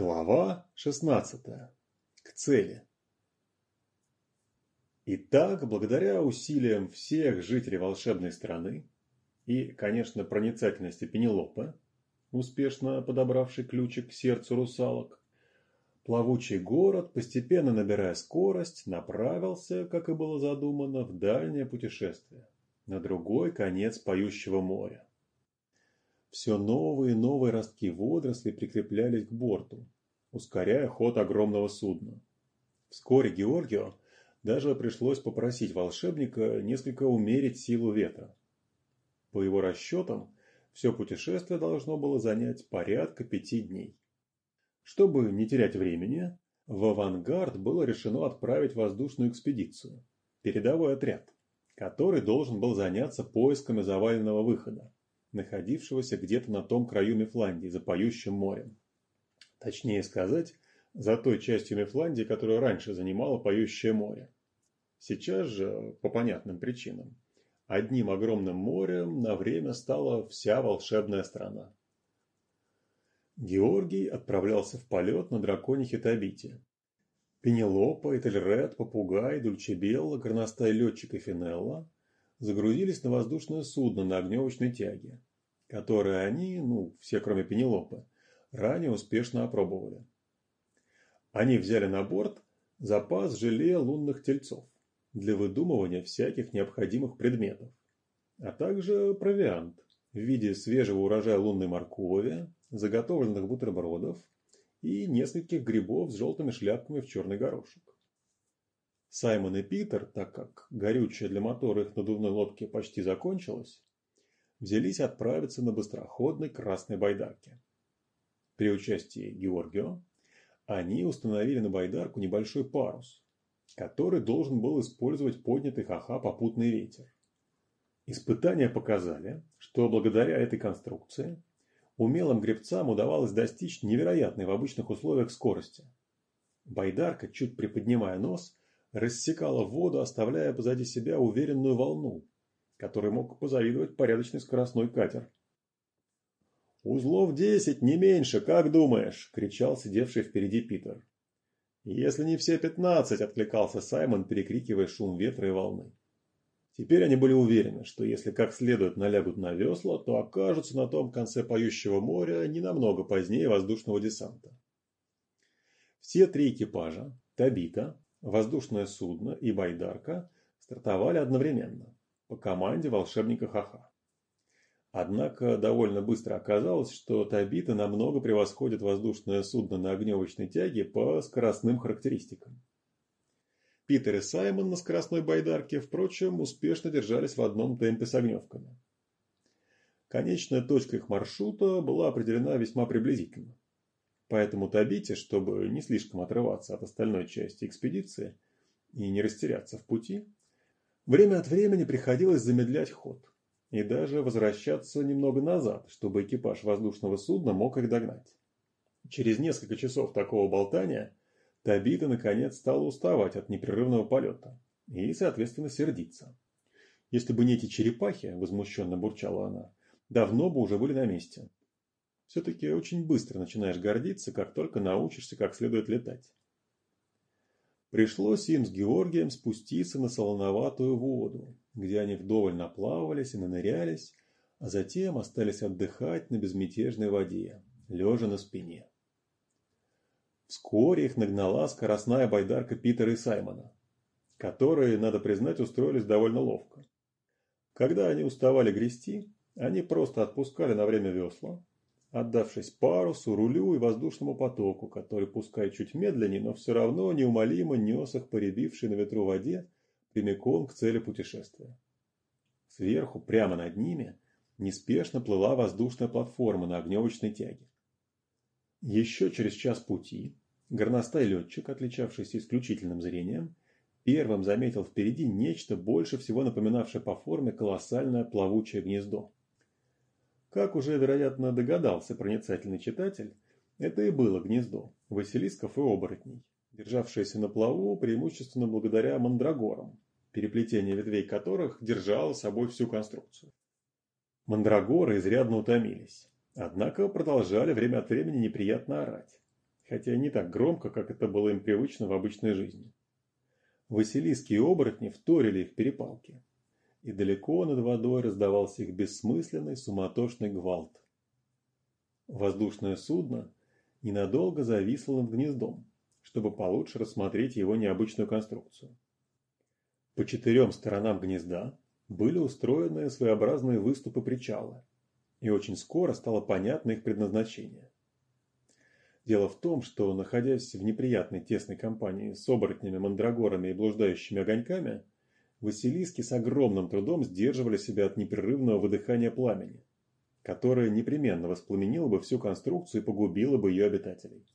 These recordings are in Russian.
Глава 16. К цели. Итак, благодаря усилиям всех жителей волшебной страны и, конечно, проницательности Пенелопы, успешно подобравший ключик к сердцу русалок, плавучий город, постепенно набирая скорость, направился, как и было задумано, в дальнее путешествие, на другой конец поющего моря. Все новые и новые ростки водорослей прикреплялись к борту, ускоряя ход огромного судна. Вскоре Георгио даже пришлось попросить волшебника несколько умерить силу ветра. По его расчетам, все путешествие должно было занять порядка пяти дней. Чтобы не терять времени, в авангард было решено отправить воздушную экспедицию, передовой отряд, который должен был заняться поисками заваленного выхода находившегося где-то на том краю Мифландии, за поющим морем. Точнее сказать, за той частью Мифландии, которую раньше занимало поющее море. Сейчас же, по понятным причинам, одним огромным морем на время стала вся волшебная страна. Георгий отправлялся в полет на драконе Хитабите. Пенелопа, Этельред, Попугай, Дульчебелла, горностай летчик и Финелла загрузились на воздушное судно на огневочной тяге, которое они, ну, все кроме Пенелопы, ранее успешно опробовали. Они взяли на борт запас желе лунных тельцов для выдумывания всяких необходимых предметов, а также провиант в виде свежего урожая лунной моркови, заготовленных бутербродов и нескольких грибов с желтыми шляпками в черный горошек. Саймон и Питер, так как горючее для мотора их надувной лодки почти закончилось, взялись отправиться на быстроходной красной байдарке. При участии Георгио они установили на байдарку небольшой парус, который должен был использовать поднятый ха-ха попутный ветер. Испытания показали, что благодаря этой конструкции умелым гребцам удавалось достичь невероятной в обычных условиях скорости. Байдарка, чуть приподнимая нос, рассекала воду, оставляя позади себя уверенную волну, которой мог позавидовать порядочный скоростной катер. «Узлов десять, не меньше, как думаешь?» – кричал сидевший впереди Питер. «Если не все пятнадцать», – откликался Саймон, перекрикивая шум ветра и волны. Теперь они были уверены, что если как следует налягут на весла, то окажутся на том конце поющего моря не намного позднее воздушного десанта. Все три экипажа – Табита, воздушное судно и байдарка стартовали одновременно, по команде волшебника Хаха. Однако довольно быстро оказалось, что Табита намного превосходит воздушное судно на огневочной тяге по скоростным характеристикам. Питер и Саймон на скоростной байдарке, впрочем, успешно держались в одном темпе с огневками. Конечная точка их маршрута была определена весьма приблизительно. Поэтому Табите, чтобы не слишком отрываться от остальной части экспедиции и не растеряться в пути, время от времени приходилось замедлять ход и даже возвращаться немного назад, чтобы экипаж воздушного судна мог их догнать. Через несколько часов такого болтания Табита наконец стала уставать от непрерывного полета и, соответственно, сердиться. Если бы не эти черепахи, возмущенно бурчала она, давно бы уже были на месте. Все-таки очень быстро начинаешь гордиться, как только научишься как следует летать. Пришлось им с Георгием спуститься на солоноватую воду, где они вдоволь наплавались и нанырялись, а затем остались отдыхать на безмятежной воде, лежа на спине. Вскоре их нагнала скоростная байдарка Питера и Саймона, которые, надо признать, устроились довольно ловко. Когда они уставали грести, они просто отпускали на время весла, отдавшись парусу, рулю и воздушному потоку, который, пускай чуть медленнее, но все равно неумолимо нес их по на ветру воде прямиком к цели путешествия. Сверху, прямо над ними, неспешно плыла воздушная платформа на огневочной тяге. Еще через час пути горностай летчик, отличавшийся исключительным зрением, первым заметил впереди нечто больше всего напоминавшее по форме колоссальное плавучее гнездо. Как уже, вероятно, догадался проницательный читатель, это и было гнездо василисков и оборотней, державшееся на плаву преимущественно благодаря мандрагорам, переплетение ветвей которых держало собой всю конструкцию. Мандрагоры изрядно утомились, однако продолжали время от времени неприятно орать. хотя не так громко, как это было им привычно в обычной жизни. Василиски и оборотни вторили их перепалки, и далеко над водой раздавался их бессмысленный суматошный гвалт. Воздушное судно ненадолго зависло над гнездом, чтобы получше рассмотреть его необычную конструкцию. По четырем сторонам гнезда были устроены своеобразные выступы причала, и очень скоро стало понятно их предназначение. Дело в том, что, находясь в неприятной тесной компании с оборотнями, мандрагорами и блуждающими огоньками, Василиски с огромным трудом сдерживали себя от непрерывного выдыхания пламени, которое непременно воспламенило бы всю конструкцию и погубило бы ее обитателей.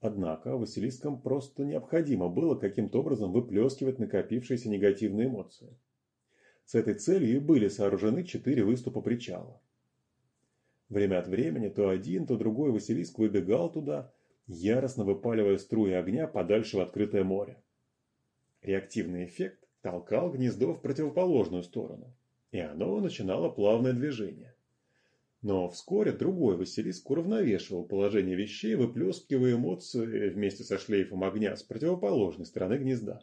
Однако Василискам просто необходимо было каким-то образом выплескивать накопившиеся негативные эмоции. С этой целью и были сооружены четыре выступа причала. Время от времени то один, то другой Василиск выбегал туда, яростно выпаливая струи огня подальше в открытое море. Реактивный эффект толкал гнездо в противоположную сторону, и оно начинало плавное движение. Но вскоре другой Василиск уравновешивал положение вещей, выплескивая эмоции вместе со шлейфом огня с противоположной стороны гнезда.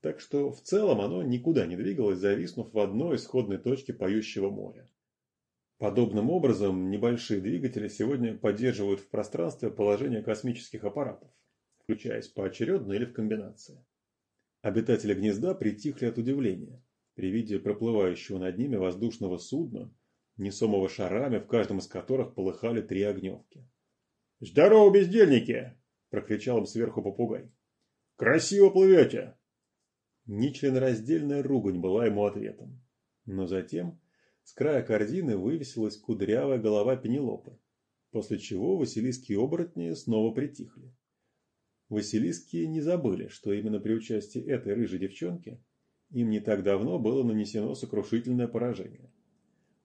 Так что в целом оно никуда не двигалось, зависнув в одной исходной точке поющего моря. Подобным образом небольшие двигатели сегодня поддерживают в пространстве положение космических аппаратов, включаясь поочередно или в комбинации. Обитатели гнезда притихли от удивления при виде проплывающего над ними воздушного судна, несомого шарами, в каждом из которых полыхали три огневки. «Здорово, бездельники!» – прокричал им сверху попугай. «Красиво плывете!» Нечленораздельная ругань была ему ответом. Но затем с края корзины вывесилась кудрявая голова Пенелопы, после чего Василиски и оборотни снова притихли. Василиски не забыли, что именно при участии этой рыжей девчонки им не так давно было нанесено сокрушительное поражение –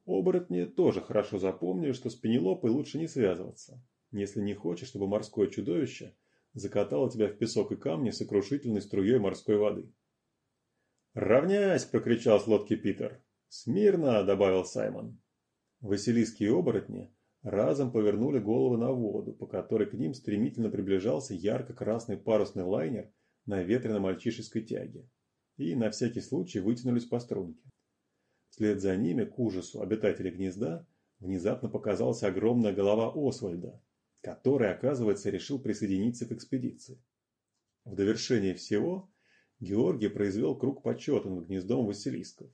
Оборотни тоже хорошо запомнили, что с Пенелопой лучше не связываться, если не хочешь, чтобы морское чудовище закатало тебя в песок и камни сокрушительной струей морской воды. «Равняйсь!» – прокричал с лодки Питер. «Смирно!» – добавил Саймон. Василиски и оборотни разом повернули головы на воду, по которой к ним стремительно приближался ярко-красный парусный лайнер на ветрено-мальчишеской тяге, и на всякий случай вытянулись по струнке. Вслед за ними, к ужасу обитателей гнезда, внезапно показалась огромная голова Освальда, который, оказывается, решил присоединиться к экспедиции. В довершение всего Георгий произвел круг почета над гнездом Василисков,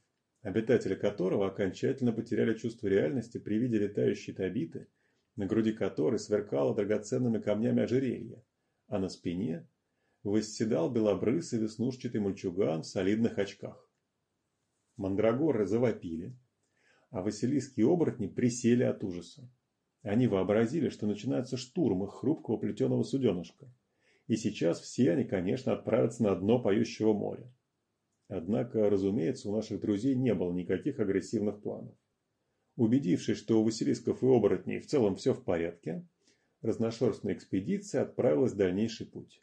обитатели которого окончательно потеряли чувство реальности при виде летающей табиты, на груди которой сверкало драгоценными камнями ожерелье, а на спине восседал белобрысый веснушчатый мальчуган в солидных очках. Мандрагоры завопили, а Василиски и оборотни присели от ужаса. Они вообразили, что начинается штурм их хрупкого плетеного суденышка, и сейчас все они, конечно, отправятся на дно поющего моря. Однако, разумеется, у наших друзей не было никаких агрессивных планов. Убедившись, что у Василисков и оборотней в целом все в порядке, разношерстная экспедиция отправилась в дальнейший путь.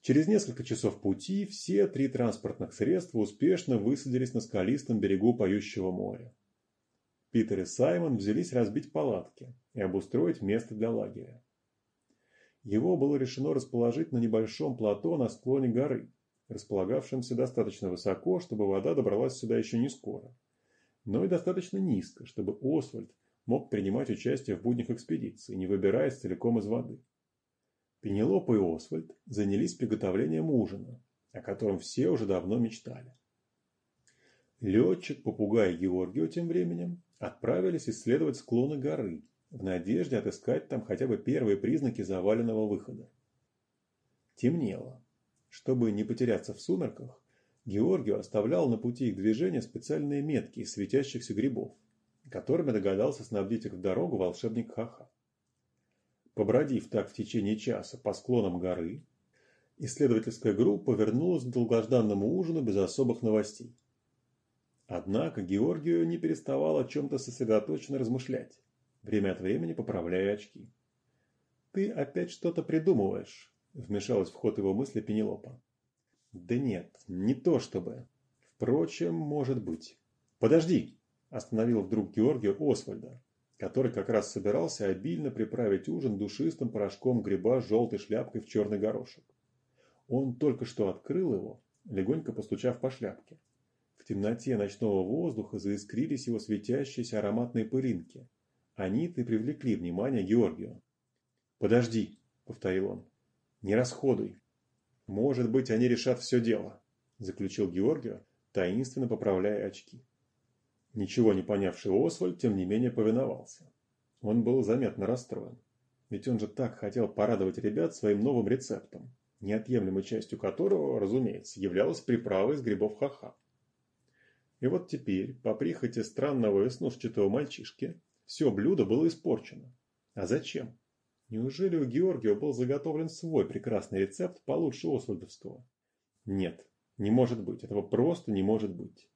Через несколько часов пути все три транспортных средства успешно высадились на скалистом берегу поющего моря. Питер и Саймон взялись разбить палатки и обустроить место для лагеря. Его было решено расположить на небольшом плато на склоне горы, располагавшемся достаточно высоко, чтобы вода добралась сюда еще не скоро, но и достаточно низко, чтобы Освальд мог принимать участие в буднях экспедиции, не выбираясь целиком из воды. Пенелопа и Освальд занялись приготовлением ужина, о котором все уже давно мечтали. Летчик, попугай и Георгио тем временем отправились исследовать склоны горы в надежде отыскать там хотя бы первые признаки заваленного выхода. Темнело. Чтобы не потеряться в сумерках, Георгио оставлял на пути их движения специальные метки из светящихся грибов, которыми догадался снабдить их в дорогу волшебник Хаха. Побродив так в течение часа по склонам горы, исследовательская группа вернулась к долгожданному ужину без особых новостей. Однако Георгию не переставал о чем-то сосредоточенно размышлять, время от времени поправляя очки. «Ты опять что-то придумываешь», – вмешалась в ход его мысли Пенелопа. «Да нет, не то чтобы. Впрочем, может быть». «Подожди!» – остановил вдруг Георгия Освальда, который как раз собирался обильно приправить ужин душистым порошком гриба с желтой шляпкой в черный горошек. Он только что открыл его, легонько постучав по шляпке. В темноте ночного воздуха заискрились его светящиеся ароматные пылинки. Они-то и привлекли внимание Георгию. «Подожди», — повторил он, — «не расходуй. Может быть, они решат все дело», — заключил Георгию, таинственно поправляя очки. Ничего не понявший Освальд, тем не менее, повиновался. Он был заметно расстроен. Ведь он же так хотел порадовать ребят своим новым рецептом, неотъемлемой частью которого, разумеется, являлась приправа из грибов ха-ха. И вот теперь, по прихоти странного и снушчатого мальчишки, все блюдо было испорчено. А зачем? Неужели у Георгия был заготовлен свой прекрасный рецепт получше Освальдовского? Нет, не может быть, этого просто не может быть.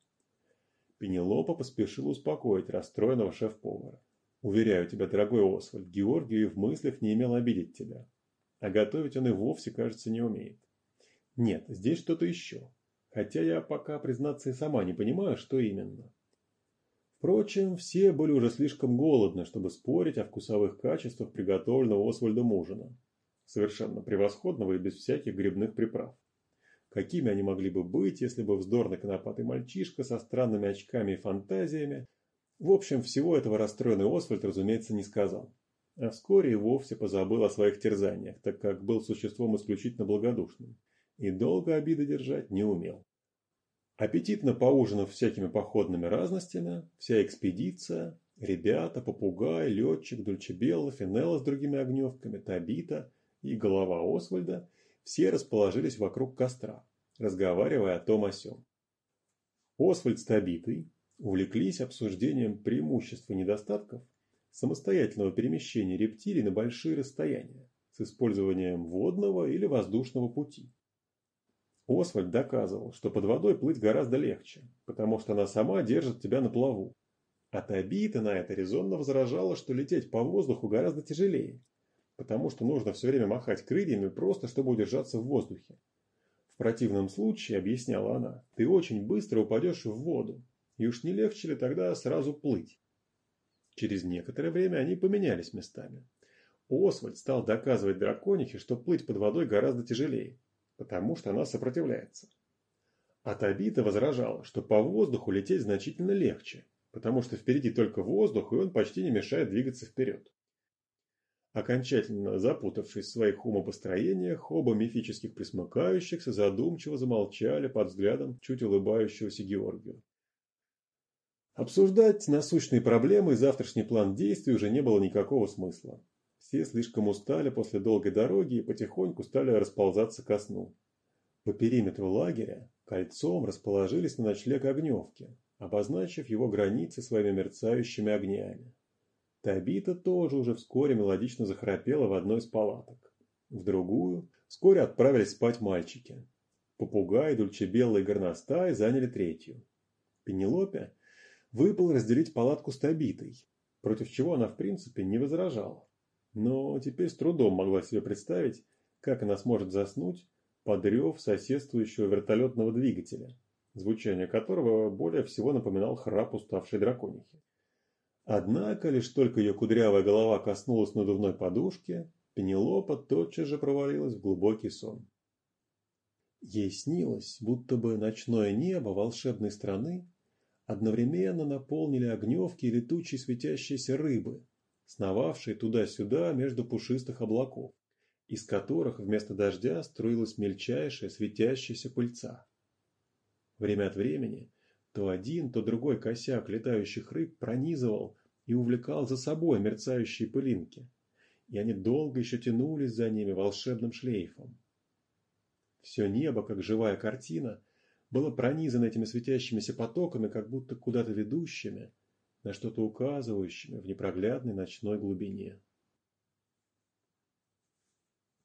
Пенелопа поспешила успокоить расстроенного шеф-повара. «Уверяю тебя, дорогой Освальд, Георгий в мыслях не имел обидеть тебя. А готовить он и вовсе, кажется, не умеет. Нет, здесь что-то еще. Хотя я пока, признаться, и сама не понимаю, что именно. Впрочем, все были уже слишком голодны, чтобы спорить о вкусовых качествах приготовленного Освальдом ужина. Совершенно превосходного и без всяких грибных приправ. Какими они могли бы быть, если бы вздорный конопатый мальчишка со странными очками и фантазиями... В общем, всего этого расстроенный Освальд, разумеется, не сказал. А вскоре и вовсе позабыл о своих терзаниях, так как был существом исключительно благодушным. И долго обиды держать не умел. Аппетитно поужинав всякими походными разностями, вся экспедиция, ребята, попугай, летчик, Дульчебелла, Финелла с другими огневками, Табита и голова Освальда – все расположились вокруг костра, разговаривая о том о сём. Освальд с Табитой увлеклись обсуждением преимуществ и недостатков самостоятельного перемещения рептилий на большие расстояния с использованием водного или воздушного пути. Освальд доказывал, что под водой плыть гораздо легче, потому что она сама держит тебя на плаву. А Табита на это резонно возражала, что лететь по воздуху гораздо тяжелее, потому что нужно все время махать крыльями просто, чтобы удержаться в воздухе. В противном случае, объясняла она, ты очень быстро упадешь в воду, и уж не легче ли тогда сразу плыть? Через некоторое время они поменялись местами. Освальд стал доказывать драконихе, что плыть под водой гораздо тяжелее, потому что она сопротивляется. А Табита возражала, что по воздуху лететь значительно легче, потому что впереди только воздух, и он почти не мешает двигаться вперед. Окончательно запутавшись в своих умопостроениях, оба мифических присмыкающихся задумчиво замолчали под взглядом чуть улыбающегося Георгию. Обсуждать насущные проблемы и завтрашний план действий уже не было никакого смысла. Все слишком устали после долгой дороги и потихоньку стали расползаться ко сну. По периметру лагеря кольцом расположились на ночлег огневки, обозначив его границы своими мерцающими огнями. Табита тоже уже вскоре мелодично захрапела в одной из палаток. В другую вскоре отправились спать мальчики. Попугай, Дульчебелла и Горностай заняли третью. Пенелопе выпал разделить палатку с Табитой, против чего она в принципе не возражала. Но теперь с трудом могла себе представить, как она сможет заснуть под рев соседствующего вертолетного двигателя, звучание которого более всего напоминал храп уставшей драконихи. Однако, лишь только ее кудрявая голова коснулась надувной подушки, Пенелопа тотчас же провалилась в глубокий сон. Ей снилось, будто бы ночное небо волшебной страны одновременно наполнили огневки и летучие светящиеся рыбы, сновавшие туда-сюда между пушистых облаков, из которых вместо дождя струилась мельчайшая светящаяся пыльца. Время от времени то один, то другой косяк летающих рыб пронизывал и увлекал за собой мерцающие пылинки, и они долго еще тянулись за ними волшебным шлейфом. Все небо, как живая картина, было пронизано этими светящимися потоками, как будто куда-то ведущими, на что-то указывающими в непроглядной ночной глубине.